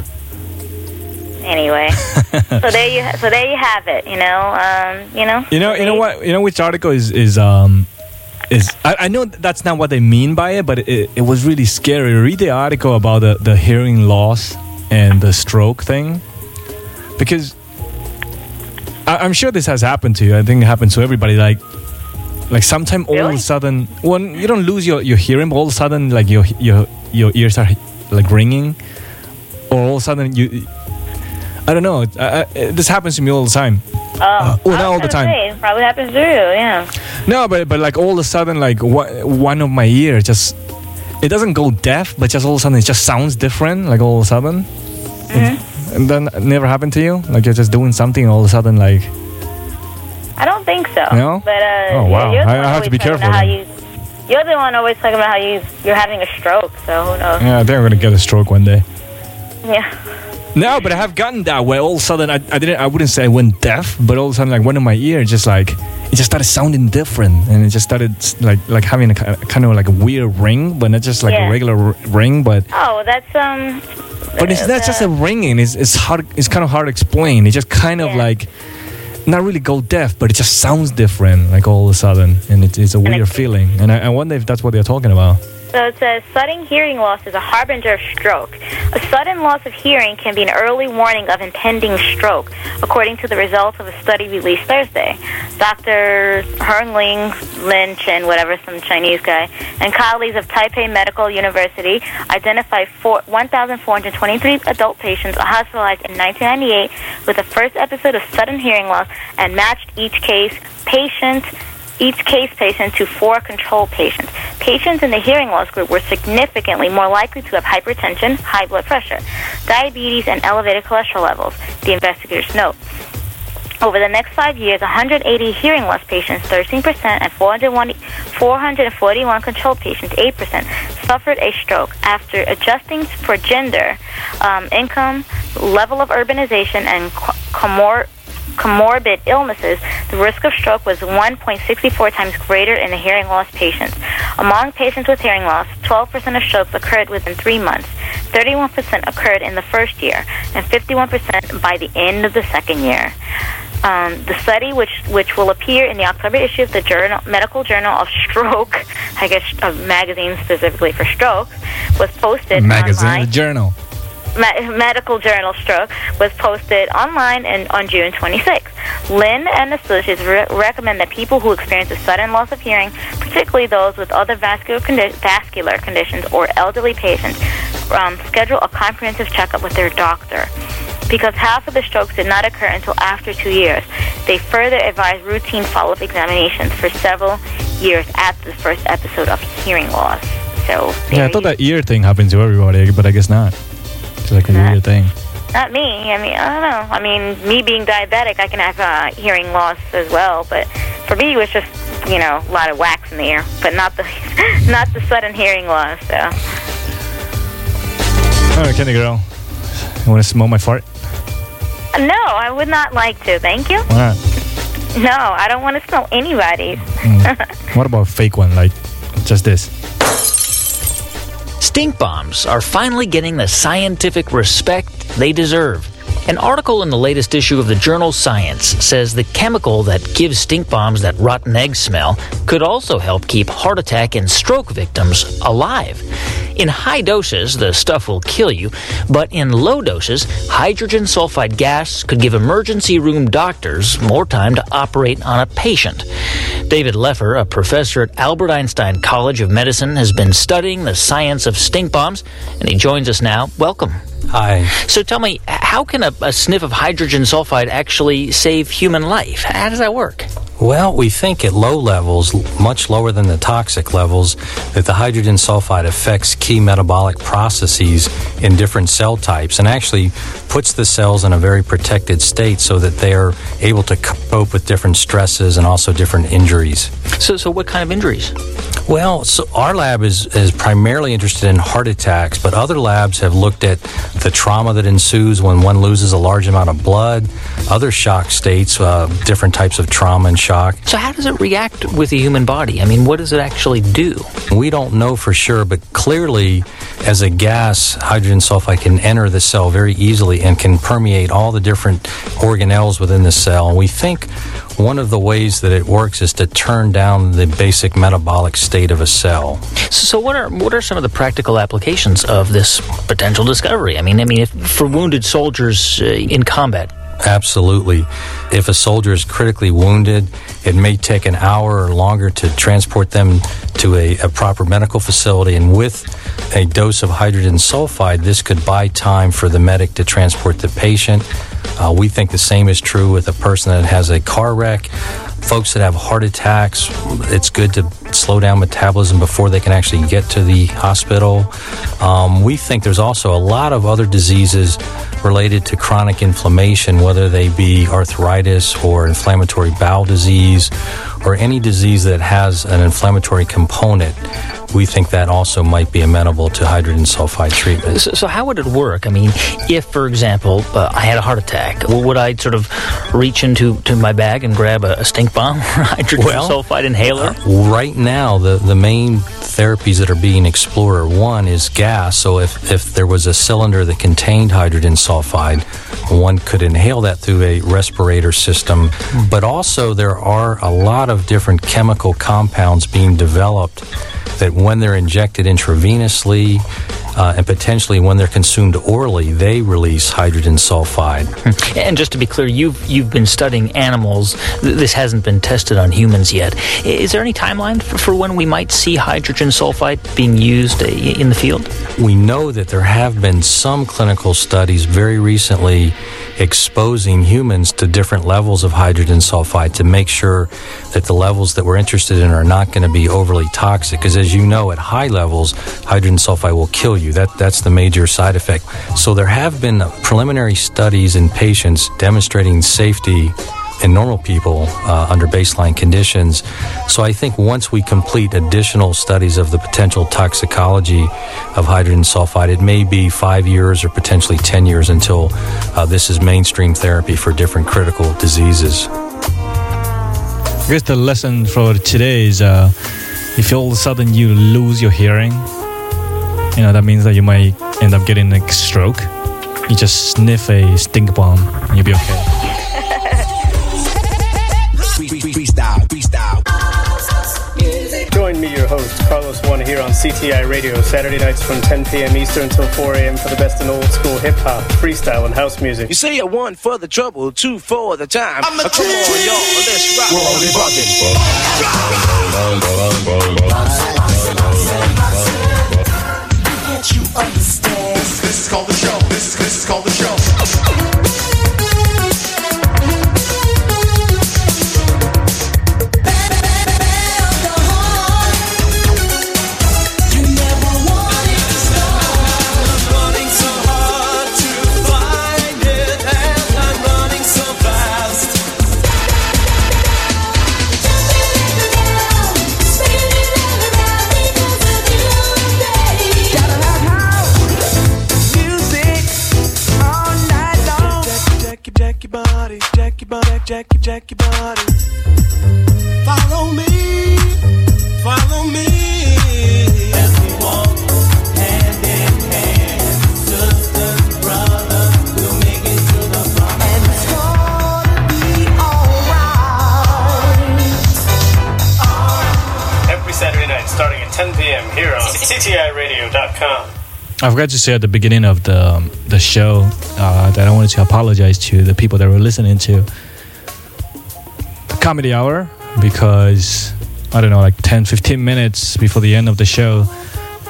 Anyway, [LAUGHS] so there you so there you have it. You know, um, you know. You know, you know what? You know which article is is um is I, I know that's not what they mean by it, but it, it was really scary. Read the article about the, the hearing loss and the stroke thing, because I, I'm sure this has happened to you. I think it happens to everybody. Like like sometime all of a sudden, when you don't lose your, your hearing, but all of a sudden like your your your ears are like ringing, or all of a sudden you. I don't know. I, I, this happens to me all the time. Oh, well, not all the time. say, probably happens to you. Yeah. No, but but like all of a sudden, like wha- one of my ears just it doesn't go deaf, but just all of a sudden it just sounds different. Like all of a sudden, and, and then never happened to you. Like you're just doing something, all of a sudden, like I don't think so. No? But uh, Oh, wow. I- I have to be careful How you, you're the one always talking about how you you're having a stroke. So who knows? yeah, I think I'm gonna get a stroke one day. Yeah. No, but I have gotten that where all of a sudden I, I didn't I wouldn't say I went deaf, but all of a sudden like one of my ears just like it just started sounding different, and it just started like like having a kind of like a weird ring, but not just like Yeah. a regular r- ring, but Oh, that's um. But it's not just a ringing. It's it's hard. It's kind of hard to explain. It just kind of Yeah. like not really go deaf, but it just sounds different. Like all of a sudden, and it, it's a And weird it- feeling. And I, I wonder if that's what they're talking about. So it says sudden hearing loss is a harbinger of stroke. A sudden loss of hearing can be an early warning of impending stroke, according to the results of a study released Thursday. Dr. Hernling Lynch and whatever, some Chinese guy, and colleagues of Taipei Medical University identified 1,423 adult patients hospitalized in 1998 with a first episode of sudden hearing loss and matched each case patient each case patient to four control patients. Patients in the hearing loss group were significantly more likely to have hypertension, high blood pressure, diabetes, and elevated cholesterol levels, the investigators note. Over the next five years, 180 hearing loss patients, 13%, and 401 441 control patients, 8%, suffered a stroke. After adjusting for gender, um, income, level of urbanization, and co- comor- comorbid illnesses, the risk of stroke was 1.64 times greater in the hearing loss patients. Among patients with hearing loss, 12% of strokes occurred within three months, 31% occurred in the first year, and 51% by the end of the second year. Um, the study, which which will appear in the October issue of the journal, Medical Journal of Stroke, [LAUGHS] I guess a magazine specifically for stroke, was posted Magazine, online the journal. Me- medical journal stroke was posted online and on June 26. Lin and associates re- recommend that people who experience a sudden loss of hearing, particularly those with other vascular, condi- vascular conditions or elderly patients, um, schedule a comprehensive checkup with their doctor. Because half of the strokes did not occur until after two years, they further advise routine follow-up examinations for several years after the first episode of hearing loss. So Yeah, I thought that ear thing happened to everybody, but I guess not. It's like a Not- weird thing. Not me. I mean, I don't know. I mean, me being diabetic, I can have uh, hearing loss as well. But for me, it was just you know a lot of wax in the ear, but not the [LAUGHS] not the sudden hearing loss. So All right, Candy Girl. You want to smell my fart? no, I would not like to. Thank you. Why not? No, I don't want to smell anybody's. [LAUGHS] What about a fake one, like just this? Stink bombs are finally getting the scientific respect they deserve. An article in the latest issue of the journal Science says the chemical that gives stink bombs that rotten egg smell could also help keep heart attack and stroke victims alive. In high doses, the stuff will kill you, but in low doses, hydrogen sulfide gas could give emergency room doctors more time to operate on a patient. David Lefer, a professor at Albert Einstein College of Medicine, has been studying the science of stink bombs, and he joins us now. Welcome. Hi. So tell me, how can a, a sniff of hydrogen sulfide actually save human life? How does that work? Well, we think at low levels, much lower than the toxic levels, that the hydrogen sulfide affects key metabolic processes in different cell types and actually puts the cells in a very protected state so that they are able to cope with different stresses and also different injuries. So, so what kind of injuries? Well, so our lab is, is primarily interested in heart attacks, but other labs have looked at the trauma that ensues when one loses a large amount of blood, other shock states, uh, different types of trauma and shock. So how does it react with the human body? I mean, what does it actually do? We don't know for sure, but clearly, as a gas, hydrogen sulfide can enter the cell very easily and can permeate all the different organelles within the cell. And we think one of the ways that it works is to turn down the basic metabolic state of a cell. So, what are what are some of the practical applications of this potential discovery? I mean, I mean, if, for wounded soldiers uh, in combat. Absolutely. If a soldier is critically wounded, it may take an hour or longer to transport them to a, a proper medical facility. And with a dose of hydrogen sulfide, this could buy time for the medic to transport the patient. Uh, we think the same is true with a person that has a car wreck. Folks that have heart attacks, it's good to slow down metabolism before they can actually get to the hospital. Um, we think there's also a lot of other diseases related to chronic inflammation, whether they be arthritis or inflammatory bowel disease or any disease that has an inflammatory component. We think that also might be amenable to hydrogen sulfide treatment. So, so how would it work? I mean, if, for example, uh, I had a heart attack, would I sort of reach into to my bag and grab a, a stink bomb or [LAUGHS] hydrogen Well, sulfide inhaler? Right now, the, the main therapies that are being explored are one is gas. So if, if there was a cylinder that contained hydrogen sulfide, one could inhale that through a respirator system. But also, there are a lot of different chemical compounds being developed that when they're injected intravenously uh, and potentially when they're consumed orally, they release hydrogen sulfide. And just to be clear, you've you've been studying animals. This hasn't been tested on humans yet. Is there any timeline for, for when we might see hydrogen sulfide being used uh, in the field? We know that there have been some clinical studies very recently exposing humans to different levels of hydrogen sulfide to make sure that the levels that we're interested in are not going to be overly toxic. Because as you know, at high levels, hydrogen sulfide will kill you. That, that's the major side effect. So there have been preliminary studies in patients demonstrating safety in normal people uh, under baseline conditions. So I think once we complete additional studies of the potential toxicology of hydrogen sulfide, it may be five years or potentially 10 years until uh, this is mainstream therapy for different critical diseases. I guess the lesson for today is uh, if all of a sudden you lose your hearing, you know, that means that you might end up getting a stroke. You just sniff a stink bomb and you'll be okay. Freestyle, freestyle. Join me, your host, Carlos One, here on CTI Radio, Saturday nights from 10 p.m. Eastern until 4 a.m. for the best in old school hip hop, freestyle, and house music. You say a one for the trouble, two for the time. Uh, come on, y'all, let's rock. Can't This is called the show. This is this is called the show. Jack, jack your body. Follow me, follow me. As we walk hand in hand, sisters, brothers, we'll make it to the promised And it's gonna be alright. Every Saturday night, starting at 10 p.m. here on CTIRadio.com. I forgot to say at the beginning of the um, the show uh, that I wanted to apologize to the people that were listening to the comedy hour because I don't know, like 10, 15 minutes before the end of the show,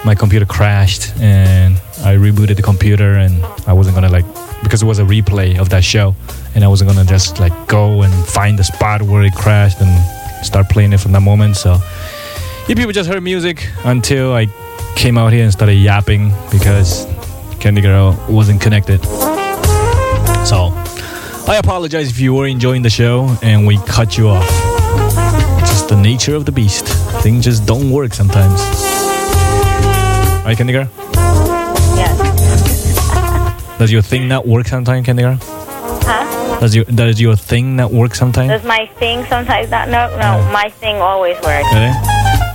my computer crashed and I rebooted the computer and I wasn't gonna like because it was a replay of that show and I wasn't gonna just like go and find the spot where it crashed and start playing it from that moment. So you people just heard music until I came out here and started yapping because Candy Girl wasn't connected. So I apologize if you were enjoying the show and we cut you off. It's just the nature of the beast. Things just don't work sometimes. Right, Candy Girl? Yes. Does your thing not work sometimes, Candy Girl? Huh? Does your does your thing not work sometimes? Does my thing sometimes not? No, no. My thing always works. Really?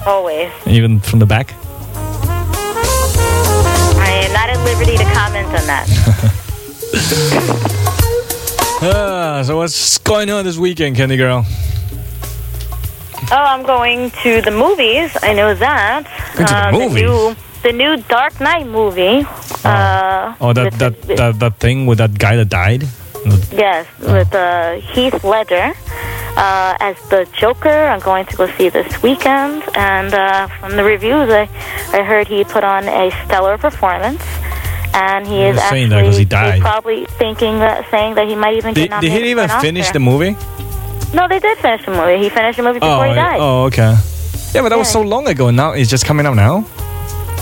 Always. Even from the back? I am not at liberty to comment on that. [LAUGHS] Ah, so what's going on this weekend, Candy Girl? Oh, I'm going to the movies. I know that. Going to the Uh, movies? new, the new Dark Knight movie. Uh, Oh, that that, that that thing with that guy that died. Yes, with uh, Heath Ledger uh, as the Joker. I'm going to go see this weekend, and uh, from the reviews, I, I heard he put on a stellar performance, and he is You're actually saying that 'cause he he's died. probably thinking that, saying that he might even Did, get did he even finish Oscar. the movie? No, they did finish the movie. He finished the movie oh, before oh, he died. oh, okay. Yeah, but that was so long ago. and Now it's just coming out now.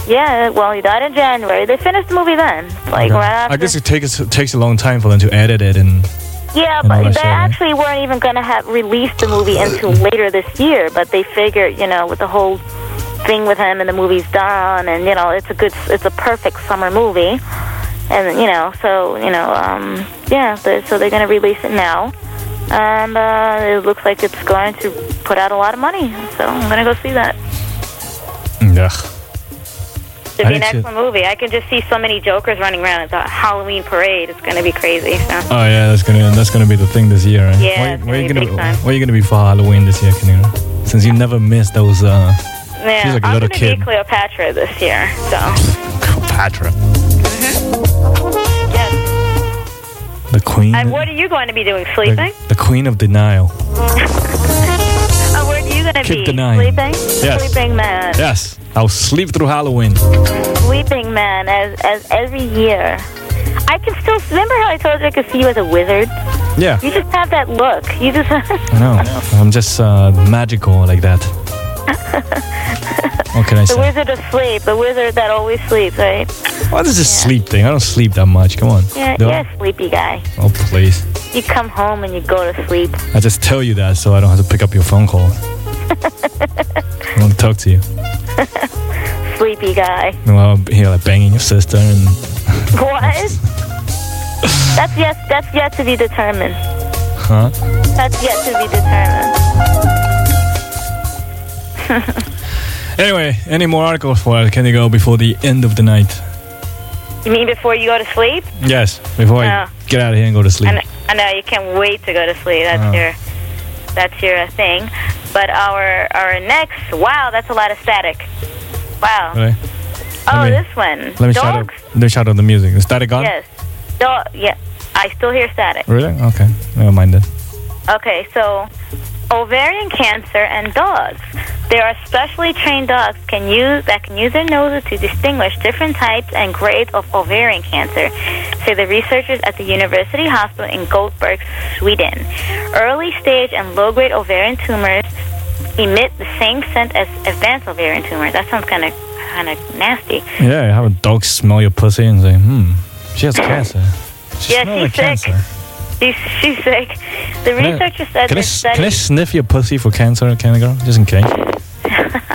Yeah, well, he died in January. They finished the movie then, like Okay. right after. I guess it takes it takes a long time for them to edit it and. Yeah, and but that they shit, right? actually weren't even going to have released the movie until later this year. But they figured, you know, with the whole thing with him and the movie's done, and you know, it's a good, it's a perfect summer movie, and you know, so you know, um, yeah, they, so they're going to release it now, and uh, it looks like it's going to put out a lot of money. So I'm going to go see that. Ugh. It'll I be an excellent movie. I can just see so many Jokers running around. It's a Halloween parade. It's going to be crazy. So. Oh yeah, that's gonna that's gonna be the thing this year. Right? Yeah, Where, where gonna you gonna where you gonna be for Halloween this year, Kanira? Since you never miss those uh Yeah, She's like a I'm little gonna kid. be Cleopatra this year. So Cleopatra, yes. the queen, And what are you going to be doing? Sleeping? the queen of denial. [LAUGHS] Where are you going to Keep be? denying. Sleeping? Yes. Sleeping man. Yes, I'll sleep through Halloween. Sleeping man. As as every year. I can still remember how I told you I could see you as a wizard. Yeah, You just have that look. You just. [LAUGHS] I know. I'm just uh, magical like that. [LAUGHS] What can I the say? wizard of sleep. The wizard that always sleeps, right? What is this sleep thing? I don't sleep that much. Come on. Yeah, you're a sleepy guy. Oh please. You come home and you go to sleep. I just tell you that so I don't have to pick up your phone call. [LAUGHS] I want to talk to you. [LAUGHS] Sleepy guy. Well, here like banging your sister and What? that's yet. That's yet to be determined. huh? That's yet to be determined. [LAUGHS] Anyway, any more articles for us? Can you go before the end of the night? You mean before you go to sleep? Yes, before No. I oh. get out of here and go to sleep. I know, I know you can't wait to go to sleep. That's Oh. your that's your uh, thing. But our our next wow, that's a lot of static. Wow. Really? Oh, me- this one. Let me shout out. Let me shout out the music. Is static gone? Yes. Dog. Yeah. I still hear static. Really? Okay. Never mind then. Okay, so ovarian cancer and dogs. There are specially trained dogs can use that can use their noses to distinguish different types and grades of ovarian cancer, say the researchers at the University Hospital in Goldberg, Sweden. Early stage and low grade ovarian tumors emit the same scent as advanced ovarian tumors. That sounds kind of kind of nasty. Yeah, have a dog smell your pussy and say, hmm, she has [COUGHS] cancer. She Yeah, smells she's like sick. cancer. She's, she's sick. The Can I- said Can I, this s- can I sniff your pussy for cancer, can I girl? Just in case. [LAUGHS]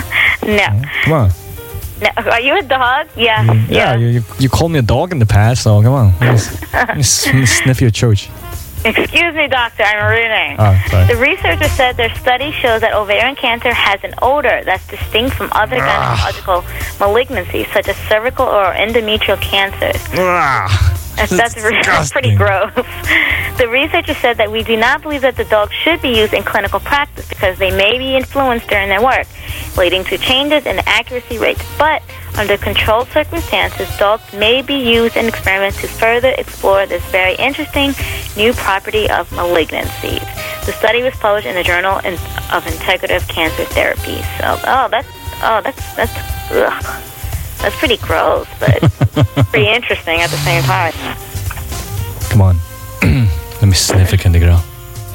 No, mm, Come on. no. Are you a dog? Mm, yeah. Yeah, You, you, you called me a dog in the past, so come on. Let me, s- let me s- let me [LAUGHS] sniff your church. Excuse me, doctor. I'm reading. Oh, ah, sorry. The researchers said their study shows that ovarian cancer has an odor that's distinct from other Ah. gynecological malignancies, such as cervical or endometrial cancers. Ah. That's, that's re- [LAUGHS] that's pretty gross. [LAUGHS] The researchers said that we do not believe that the dogs should be used in clinical practice because they may be influenced during their work, leading to changes in accuracy rates. But under controlled circumstances, dogs may be used in experiments to further explore this very interesting new property of malignancies. The study was published in the Journal of Integrative Cancer Therapy. So, oh, that's oh, that's that's ugh. That's pretty gross, but [LAUGHS] pretty interesting at the same time. Come on. [CLEARS THROAT] Let me sniff it, Candy Girl.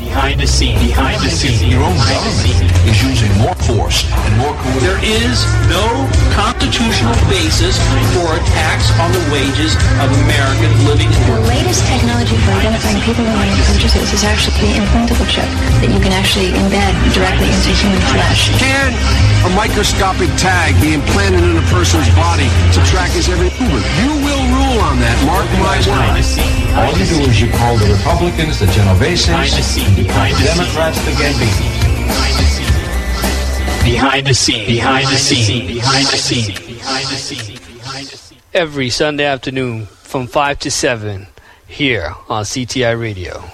Behind the scene, behind the scene, your own government is using more force and more coercion. There is no constitutional basis for attacks on the wages of American living The latest technology for identifying people with unconsciousness is actually the implantable chip that you can actually embed directly into human flesh. Can a microscopic tag be implanted in a person's body to track his every movement? You will rule on that. Mark my words. All you do is you call the Republicans, the Genoveses, the Democrats, the Gambinos. Behind the scene, behind the scene, behind the scene, behind the scene. Every Sunday afternoon from 5 to 7 here on CTI Radio.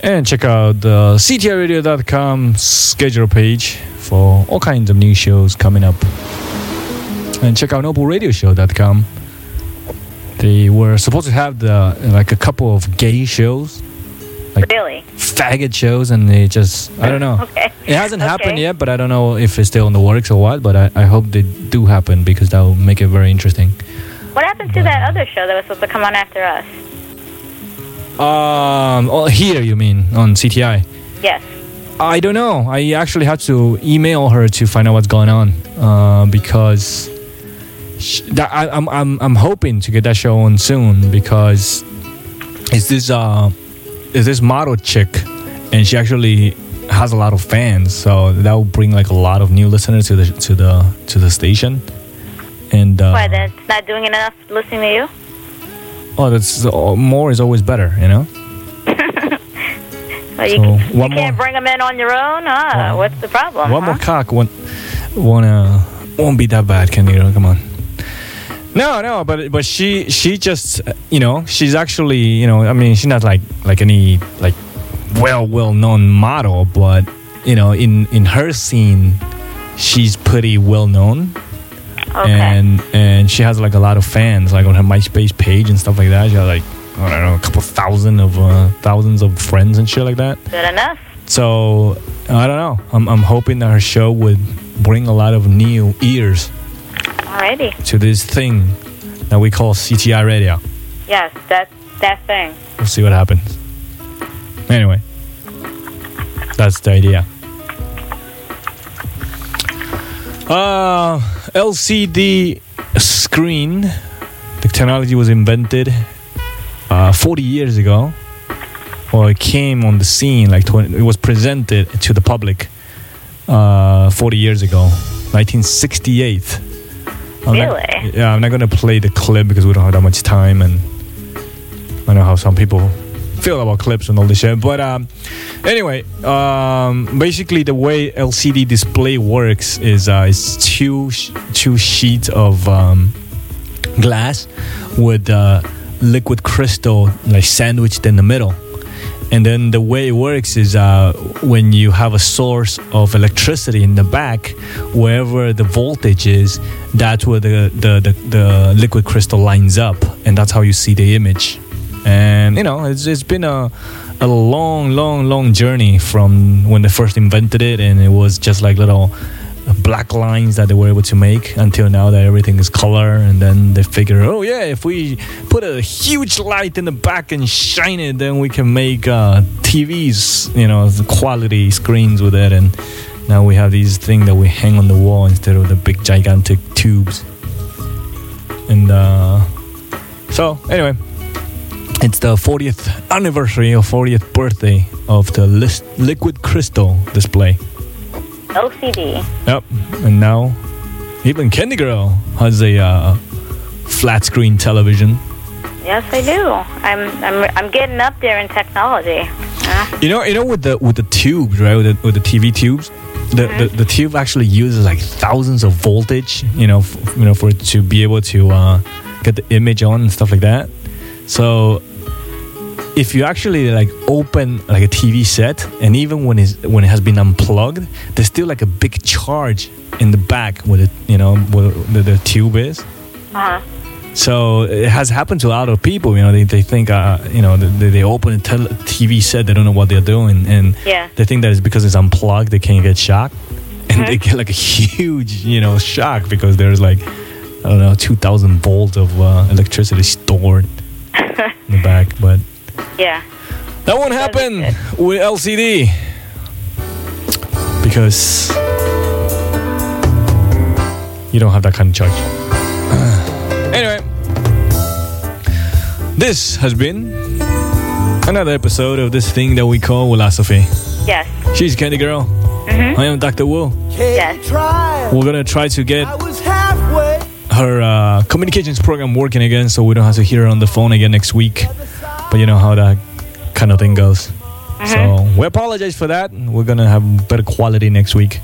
And check out the ctiradio.com schedule page for all kinds of new shows coming up. And check out nobleradioshow.com. They were supposed to have the like a couple of gay shows, like Really? faggot shows, and they just I don't know. Okay. It hasn't happened yet, but I don't know if it's still in the works or what. But I, I hope they do happen because that will make it very interesting. What happened to that other show that was supposed to come on after us? Um, oh, here you mean on CTI? Yes. I don't know. I actually had to email her to find out what's going on uh, because that, I, I'm I'm I'm hoping to get that show on soon because it's this uh is this model chick and she actually has a lot of fans, so that will bring like a lot of new listeners to the to the to the station. And uh, Why, then not doing enough listening to you? oh, that's uh, more is always better, you know. [LAUGHS] Well, you, So, can, you can't bring them in on your own? Ah, what's the problem? One huh? more cock won't wanna won't be that bad, Candido. Come on. No, no, but but she she just you know she's actually you know I mean she's not like like any like well well known model, but you know in in her scene she's pretty well known. And and she has like a lot of fans like on her MySpace page and stuff like that. She has like I don't know a couple thousand of uh, thousands of friends and shit like that. Good enough. So I don't know. I'm I'm hoping that her show would bring a lot of new ears Alrighty. to this thing that we call CTI radio. Yes, that that thing. We'll see what happens. Anyway, that's the idea. Uh, LCD screen. The technology was invented uh, 40 years ago. Well, it came on the scene like 20, it was presented to the public uh, 40 years ago, 1968. I'm not- Really? yeah, I'm not gonna play the clip because we don't have that much time, and I know how some people feel about clips and all this shit. But um, anyway, um, basically the way LCD display works is uh, it's two sh- two sheets of um, glass with uh, liquid crystal like sandwiched in the middle. And then the way it works is uh, when you have a source of electricity in the back, wherever the voltage is, that's where the, the, the, the liquid crystal lines up, and that's how you see the image. And you know, it's, it's been a, a long, long, long journey from when they first invented it, and it was just like little black lines that they were able to make until now that everything is color and then they figure oh yeah if we put a huge light in the back and shine it then we can make uh, tvs you know quality screens with it. And now we have these things that we hang on the wall instead of the big gigantic tubes. And uh, so anyway it's the 40th anniversary or 40th birthday of the liquid crystal display LCD. Yep. And now, even Candy Girl has a uh, flat screen television. Yes, I do. I'm I'm I'm getting up there in technology. Yeah. You know, you know, with the with the tubes, right? With the, with the TV tubes, the, the the tube actually uses like thousands of voltage. You know, f- you know, for it to be able to uh, get the image on and stuff like that. So, if you actually like open like a TV set, and even when it's when it has been unplugged, there's still like a big charge in the back where it you know where the, the tube is. Uh-huh. So it has happened to a lot of people. You know, they, they think, uh, you know, they, they open a tel- TV set, they don't know what they're doing, and Yeah. they think that it's because it's unplugged, they can't get shocked, and Mhm. they get like a huge, you know, shock because there's like, I don't know, two thousand volts of uh, electricity stored [LAUGHS] in the back. But Yeah. that won't happen with LCD because you don't have that kind of charge. [CLEARS THROAT] anyway, this has been another episode of this thing that we call Wulosophy. Yes. She's Candy Girl. Mhm. I am Dr. Wu. Yes. We're gonna try to get her uh, communications program working again, so we don't have to hear her on the phone again next week. But you know how that kind of thing goes. So we apologize for that. We're gonna have better quality next week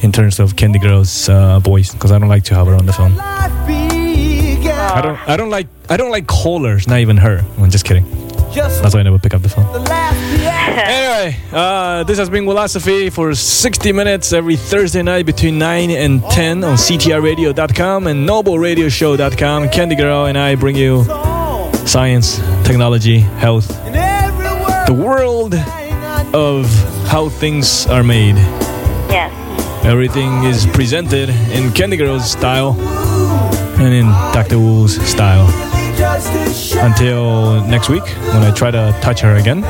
in terms of Candy Girl's uh, voice because I don't like to have her on the phone. I don't. I don't like. I don't like callers. Not even her. I'm just kidding. That's why I never pick up the phone. [LAUGHS] anyway, uh, this has been Wulosophy for 60 minutes every Thursday night between 9 and 10 on CTIRadio.com and NobleRadioshow.com. Candy Girl and I bring you science, technology, health, the world of how things are made. Yes. Everything is presented in Candy Girl's style and in Dr. Wu's style. Until next week, when I try to touch her again.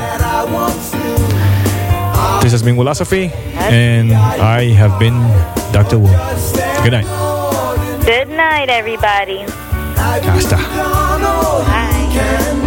This has been Wulosophy, and I have been Dr. Wu. Good night. Good night, everybody. Hasta. Bye can